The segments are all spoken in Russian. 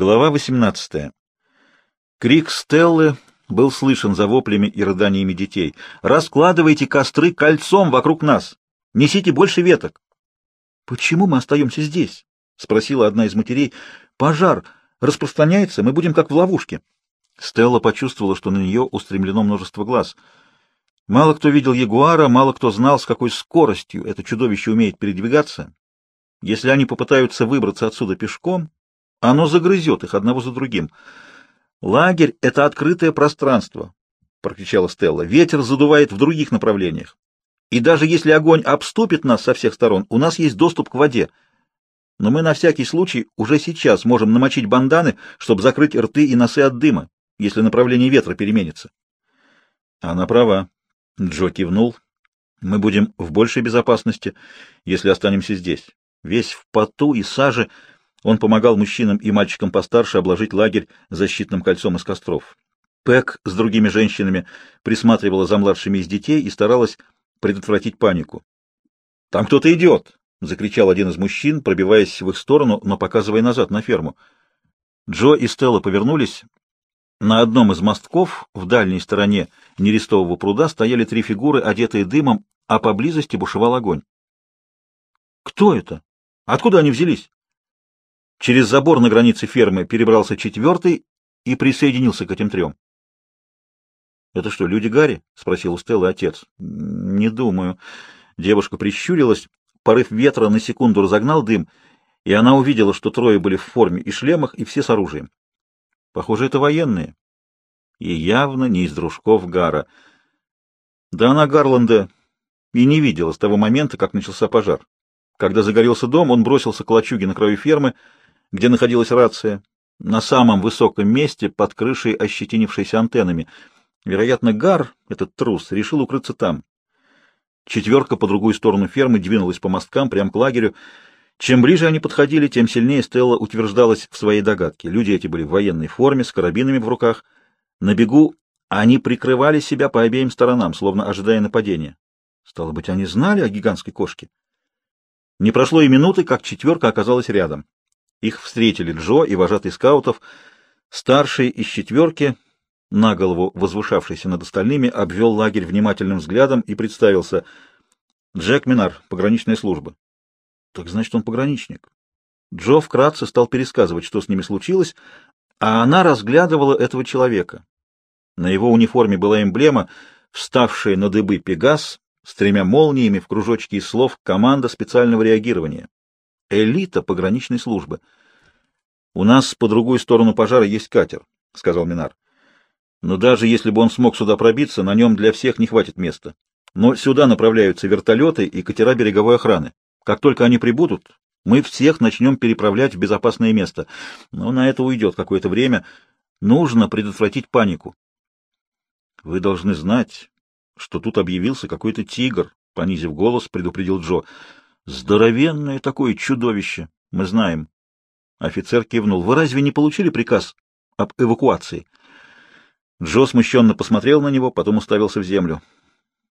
Глава 18. Крик Стеллы был слышен за воплями и рыданиями детей. «Раскладывайте костры кольцом вокруг нас! Несите больше веток!» «Почему мы остаемся здесь?» — спросила одна из матерей. «Пожар распространяется, мы будем как в ловушке». Стелла почувствовала, что на нее устремлено множество глаз. Мало кто видел ягуара, мало кто знал, с какой скоростью это чудовище умеет передвигаться. Если они попытаются выбраться отсюда пешком, оно загрызет их одного за другим. «Лагерь — это открытое пространство», — прокричала Стелла. «Ветер задувает в других направлениях. И даже если огонь обступит нас со всех сторон, у нас есть доступ к воде. Но мы на всякий случай уже сейчас можем намочить банданы, чтобы закрыть рты и носы от дыма, если направление ветра переменится». Она права. Джо кивнул. «Мы будем в большей безопасности, если останемся здесь. Весь в поту и саже...» Он помогал мужчинам и мальчикам постарше обложить лагерь защитным кольцом из костров. Пэк с другими женщинами присматривала за младшими из детей и старалась предотвратить панику. «Там кто-то идет!» — закричал один из мужчин, пробиваясь в их сторону, но показывая назад на ферму. Джо и Стелла повернулись. На одном из мостков в дальней стороне нерестового пруда стояли три фигуры, одетые дымом, а поблизости бушевал огонь. «Кто это? Откуда они взялись?» Через забор на границе фермы перебрался четвертый и присоединился к этим трем. — Это что, люди Гарри? — спросил у Стеллы отец. — Не думаю. Девушка прищурилась, порыв ветра на секунду разогнал дым, и она увидела, что трое были в форме и шлемах, и все с оружием. Похоже, это военные. И явно не из дружков Гара. Да она Гарланда и не видела с того момента, как начался пожар. Когда загорелся дом, он бросился к лачуге на краю фермы, где находилась рация, на самом высоком месте, под крышей, ощетинившейся антеннами. Вероятно, Гар, этот трус, решил укрыться там. Четверка по другую сторону фермы двинулась по мосткам прямо к лагерю. Чем ближе они подходили, тем сильнее Стелла утверждалась в своей догадке. Люди эти были в военной форме, с карабинами в руках. На бегу они прикрывали себя по обеим сторонам, словно ожидая нападения. Стало быть, они знали о гигантской кошке. Не прошло и минуты, как четверка оказалась рядом. Их встретили Джо и вожатый скаутов. Старший из четверки, на голову возвышавшийся над остальными, обвел лагерь внимательным взглядом и представился. Джек Минар, пограничная служба. Так значит, он пограничник. Джо вкратце стал пересказывать, что с ними случилось, а она разглядывала этого человека. На его униформе была эмблема, вставшая на дыбы Пегас, с тремя молниями в кружочке из слов «Команда специального реагирования» элита пограничной службы. У нас по другую сторону пожара есть катер, сказал Минар. Но даже если бы он смог сюда пробиться, на нем для всех не хватит места. Но сюда направляются вертолеты и катера береговой охраны. Как только они прибудут, мы всех начнем переправлять в безопасное место. Но на это уйдет какое-то время. Нужно предотвратить панику. Вы должны знать, что тут объявился какой-то тигр, понизив голос, предупредил Джо. Здоровенное такое чудовище, мы знаем. Офицер кивнул. Вы разве не получили приказ об эвакуации? Джо смущенно посмотрел на него, потом уставился в землю.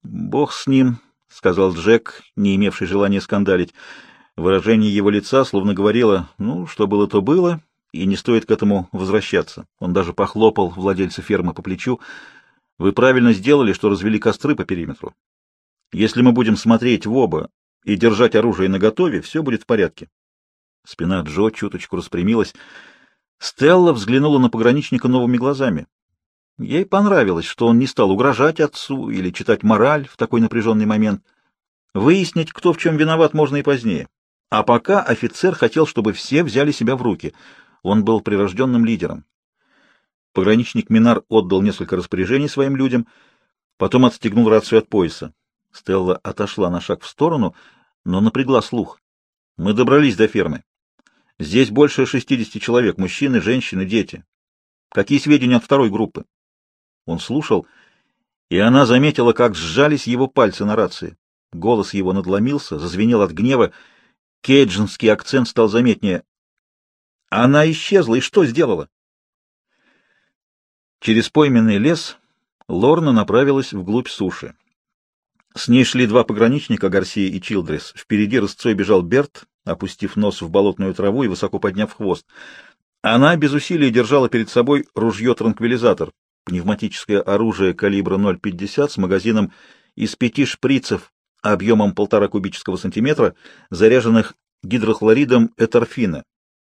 Бог с ним, сказал Джек, не имевший желания скандалить. Выражение его лица словно говорило, ну, что было, то было, и не стоит к этому возвращаться. Он даже похлопал владельца фермы по плечу. Вы правильно сделали, что развели костры по периметру. Если мы будем смотреть в оба и держать оружие наготове, все будет в порядке. Спина Джо чуточку распрямилась. Стелла взглянула на пограничника новыми глазами. Ей понравилось, что он не стал угрожать отцу или читать мораль в такой напряженный момент. Выяснить, кто в чем виноват, можно и позднее. А пока офицер хотел, чтобы все взяли себя в руки. Он был прирожденным лидером. Пограничник Минар отдал несколько распоряжений своим людям, потом отстегнул рацию от пояса. Стелла отошла на шаг в сторону, но напрягла слух. Мы добрались до фермы. Здесь больше шестидесяти человек, мужчины, женщины, дети. Какие сведения от второй группы? Он слушал, и она заметила, как сжались его пальцы на рации. Голос его надломился, зазвенел от гнева. Кейджинский акцент стал заметнее. Она исчезла, и что сделала? Через пойменный лес Лорна направилась вглубь суши. С ней шли два пограничника, Гарсия и Чилдрес. Впереди рысцой бежал Берт, опустив нос в болотную траву и высоко подняв хвост. Она без усилий держала перед собой ружье-транквилизатор, пневматическое оружие калибра 0,50 с магазином из пяти шприцев объемом полтора кубического сантиметра, заряженных гидрохлоридом эторфина,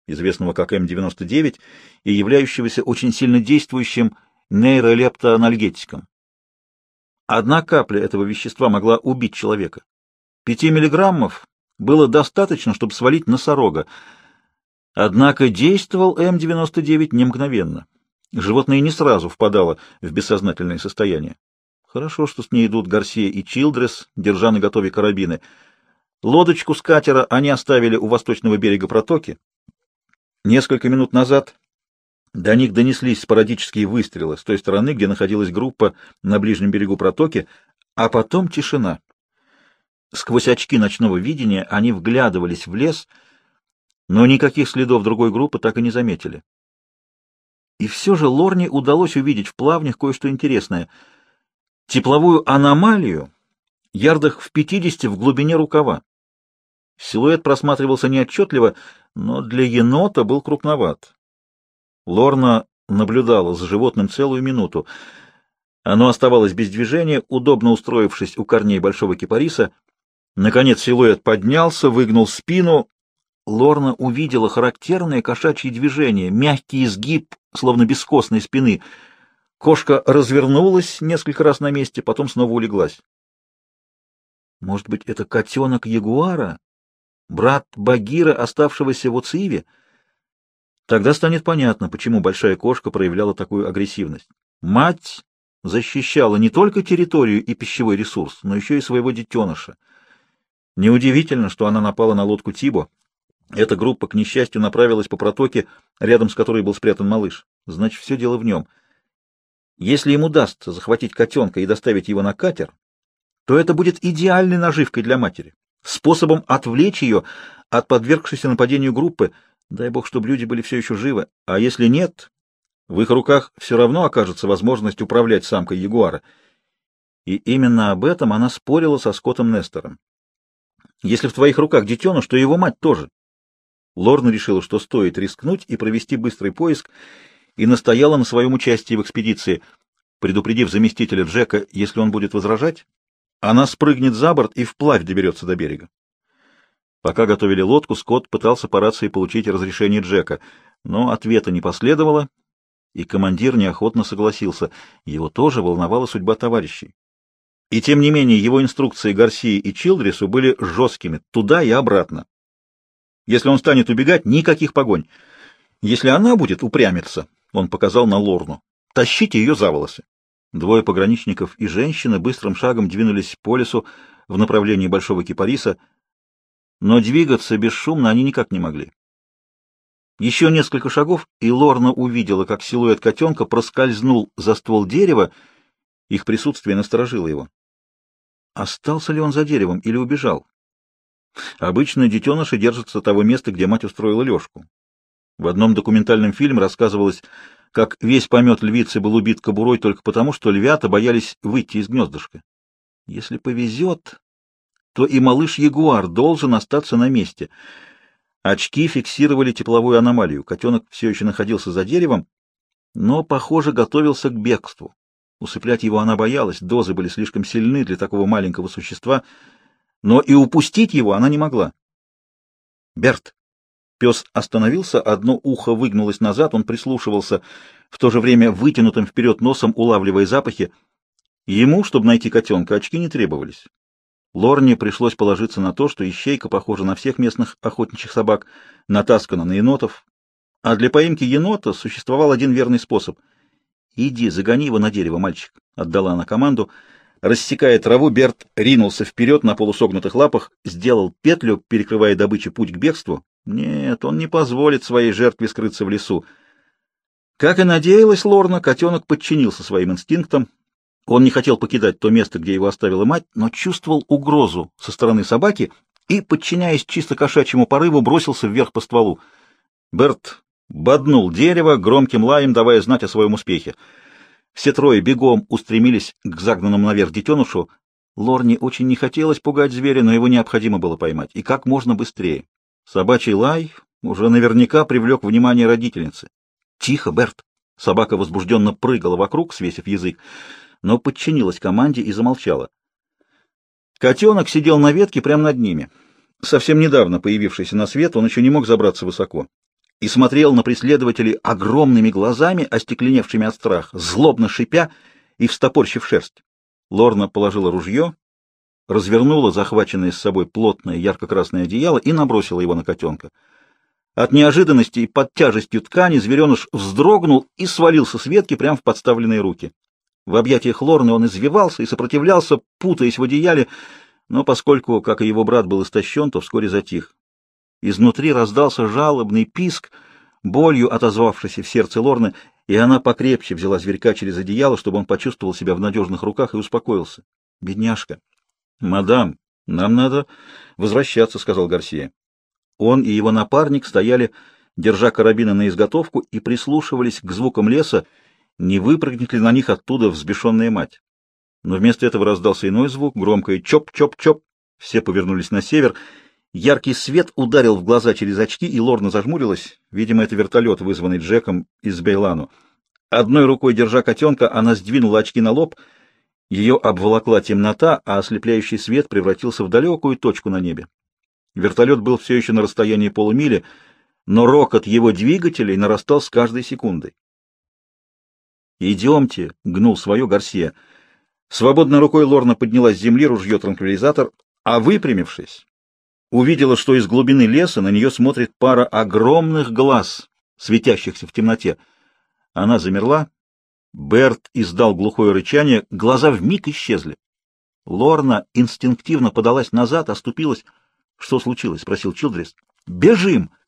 известного как М99, и являющегося очень сильно действующим нейролептоанальгетиком. Одна капля этого вещества могла убить человека. Пяти миллиграммов было достаточно, чтобы свалить носорога. Однако действовал М99 не мгновенно. Животное не сразу впадало в бессознательное состояние. Хорошо, что с ней идут Гарсия и Чилдрес, держа на готове карабины. Лодочку с катера они оставили у восточного берега протоки. Несколько минут назад до них донеслись спорадические выстрелы с той стороны, где находилась группа на ближнем берегу протоки, а потом тишина. Сквозь очки ночного видения они вглядывались в лес, но никаких следов другой группы так и не заметили. И все же Лорне удалось увидеть в плавнях кое-что интересное. Тепловую аномалию ярдах в 50 в глубине рукава. Силуэт просматривался неотчетливо, но для енота был крупноват. Лорна наблюдала за животным целую минуту. Оно оставалось без движения, удобно устроившись у корней большого кипариса. Наконец силуэт поднялся, выгнул спину. Лорна увидела характерное кошачье движение, мягкий изгиб, словно бескостной спины. Кошка развернулась несколько раз на месте, потом снова улеглась. Может быть, это котенок ягуара? Брат Багира, оставшегося в Уциеве? Тогда станет понятно, почему большая кошка проявляла такую агрессивность. Мать защищала не только территорию и пищевой ресурс, но еще и своего детеныша. Неудивительно, что она напала на лодку Тибо. Эта группа, к несчастью, направилась по протоке, рядом с которой был спрятан малыш. Значит, все дело в нем. Если им удастся захватить котенка и доставить его на катер, то это будет идеальной наживкой для матери, способом отвлечь ее от подвергшейся нападению группы, дай бог, чтобы люди были все еще живы, а если нет, в их руках все равно окажется возможность управлять самкой ягуара. И именно об этом она спорила со Скоттом Нестором. Если в твоих руках детеныш, то его мать тоже. Лорна решила, что стоит рискнуть и провести быстрый поиск, и настояла на своем участии в экспедиции, предупредив заместителя Джека, если он будет возражать, она спрыгнет за борт и вплавь доберется до берега. Пока готовили лодку, Скотт пытался по рации получить разрешение Джека, но ответа не последовало, и командир неохотно согласился. Его тоже волновала судьба товарищей. И тем не менее его инструкции Гарсии и Чилдрису были жесткими, туда и обратно. Если он станет убегать, никаких погонь. Если она будет упрямиться, он показал на Лорну, тащите ее за волосы. Двое пограничников и женщина быстрым шагом двинулись по лесу в направлении Большого Кипариса, но двигаться бесшумно они никак не могли. Еще несколько шагов, и Лорна увидела, как силуэт котенка проскользнул за ствол дерева, их присутствие насторожило его. Остался ли он за деревом или убежал? Обычно детеныши держатся того места, где мать устроила лёжку. В одном документальном фильме рассказывалось, как весь помет львицы был убит кобурой только потому, что львята боялись выйти из гнездышка. Если повезет, то и малыш-ягуар должен остаться на месте. Очки фиксировали тепловую аномалию. Котенок все еще находился за деревом, но, похоже, готовился к бегству. Усыплять его она боялась, дозы были слишком сильны для такого маленького существа — но и упустить его она не могла. «Берт!» Пес остановился, одно ухо выгнулось назад, он прислушивался, в то же время вытянутым вперед носом улавливая запахи. Ему, чтобы найти котенка, очки не требовались. Лорне пришлось положиться на то, что ищейка похожа на всех местных охотничьих собак, натаскана на енотов. А для поимки енота существовал один верный способ. «Иди, загони его на дерево, мальчик», — отдала она команду, — Рассекая траву, Берт ринулся вперед на полусогнутых лапах, сделал петлю, перекрывая добыче путь к бегству. Нет, он не позволит своей жертве скрыться в лесу. Как и надеялась Лорна, котенок подчинился своим инстинктам. Он не хотел покидать то место, где его оставила мать, но чувствовал угрозу со стороны собаки и, подчиняясь чисто кошачьему порыву, бросился вверх по стволу. Берт боднул дерево, громким лаем давая знать о своем успехе. Все трое бегом устремились к загнанному наверх детенышу. Лорне очень не хотелось пугать зверя, но его необходимо было поймать, и как можно быстрее. Собачий лай уже наверняка привлек внимание родительницы. «Тихо, Берт!» Собака возбужденно прыгала вокруг, свесив язык, но подчинилась команде и замолчала. Котенок сидел на ветке прямо над ними. Совсем недавно появившийся на свет, он еще не мог забраться высоко. И смотрел на преследователей огромными глазами, остекленевшими от страха, злобно шипя и встопорщив шерсть. Лорна положила ружье, развернула захваченное с собой плотное ярко-красное одеяло и набросила его на котенка. От неожиданности и под тяжестью ткани звереныш вздрогнул и свалился с ветки прямо в подставленные руки. В объятиях Лорны он извивался и сопротивлялся, путаясь в одеяле, но поскольку, как и его брат, был истощен, то вскоре затих. Изнутри раздался жалобный писк, болью отозвавшийся в сердце Лорны, и она покрепче взяла зверька через одеяло, чтобы он почувствовал себя в надежных руках и успокоился. «Бедняжка!» «Мадам, нам надо возвращаться», — сказал Гарсия. Он и его напарник стояли, держа карабины на изготовку, и прислушивались к звукам леса, не выпрыгнет ли на них оттуда взбешенная мать. Но вместо этого раздался иной звук, громкое «чоп-чоп-чоп». Все повернулись на север. Яркий свет ударил в глаза через очки, и Лорна зажмурилась. Видимо, это вертолет, вызванный Джеком из Бейлану. Одной рукой, держа котенка, она сдвинула очки на лоб. Ее обволокла темнота, а ослепляющий свет превратился в далекую точку на небе. Вертолет был все еще на расстоянии полумили, но рокот его двигателей нарастал с каждой секундой. «Идемте», — гнул свое Гарсия. Свободной рукой Лорна подняла с земли ружье-транквилизатор, а выпрямившись, увидела, что из глубины леса на нее смотрит пара огромных глаз, светящихся в темноте. Она замерла. Берт издал глухое рычание, глаза вмиг исчезли. Лорна инстинктивно подалась назад, оступилась. — Что случилось? — спросил Чилдрис. — Бежим! —